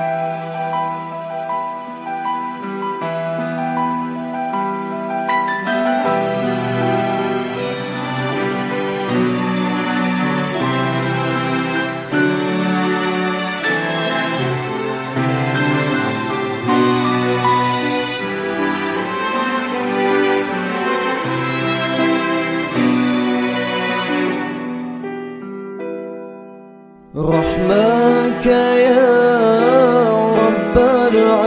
رحمك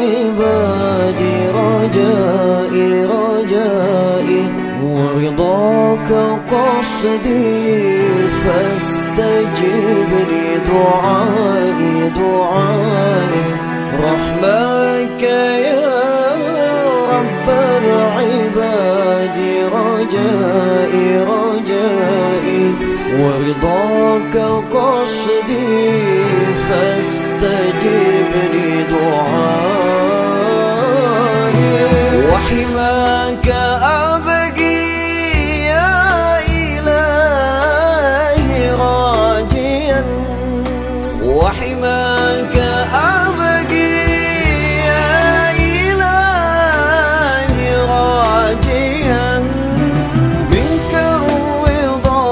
العباد رجائي رجائي. ورضاك قصدي فاستجب لي دعائي دعائي. رحمك يا رب العباد رجائي رجائي. ورضاك قصدي فاستجب لي دعائي. وحماك أبقي يا إلهي راجيا. منك الرضا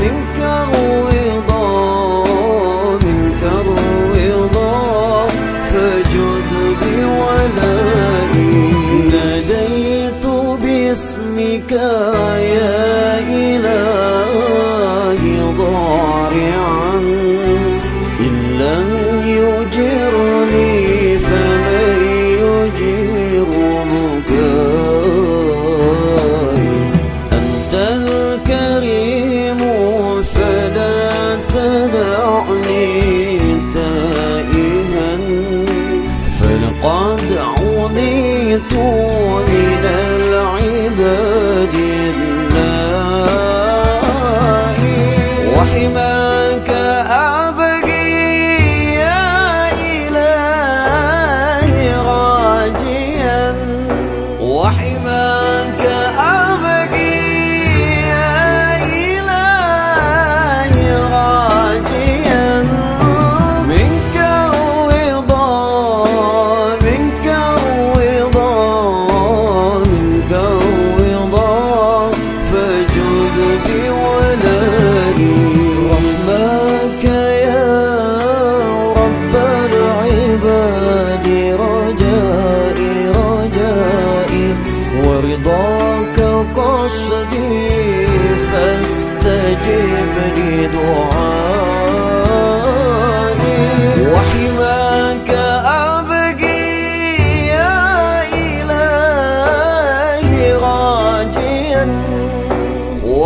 منك الرضا منك الرضا. فجد بولائي ناديت باسمك يا إن لم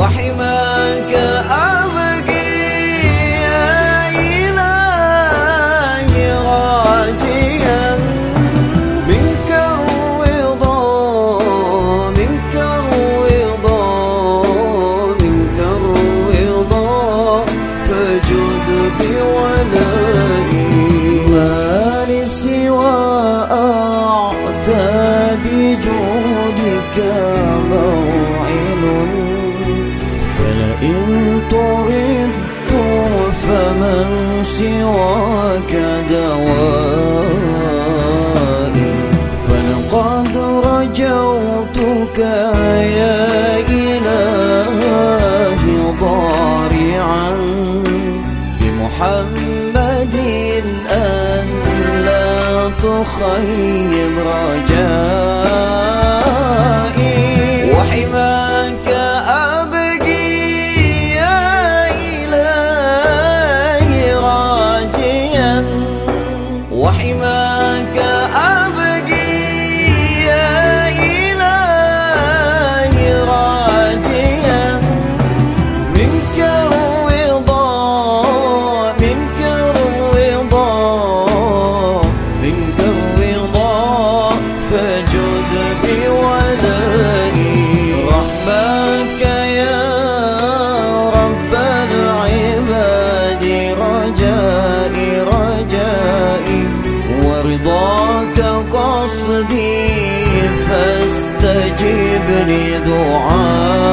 وحماك أبقي فلئن طردت فمن سواك دوائي فلقد رجوتك يا إلهي ضارعا بمحمد أن لا تخيب رجائي ورضاك قصدي فاستجب لي دعائي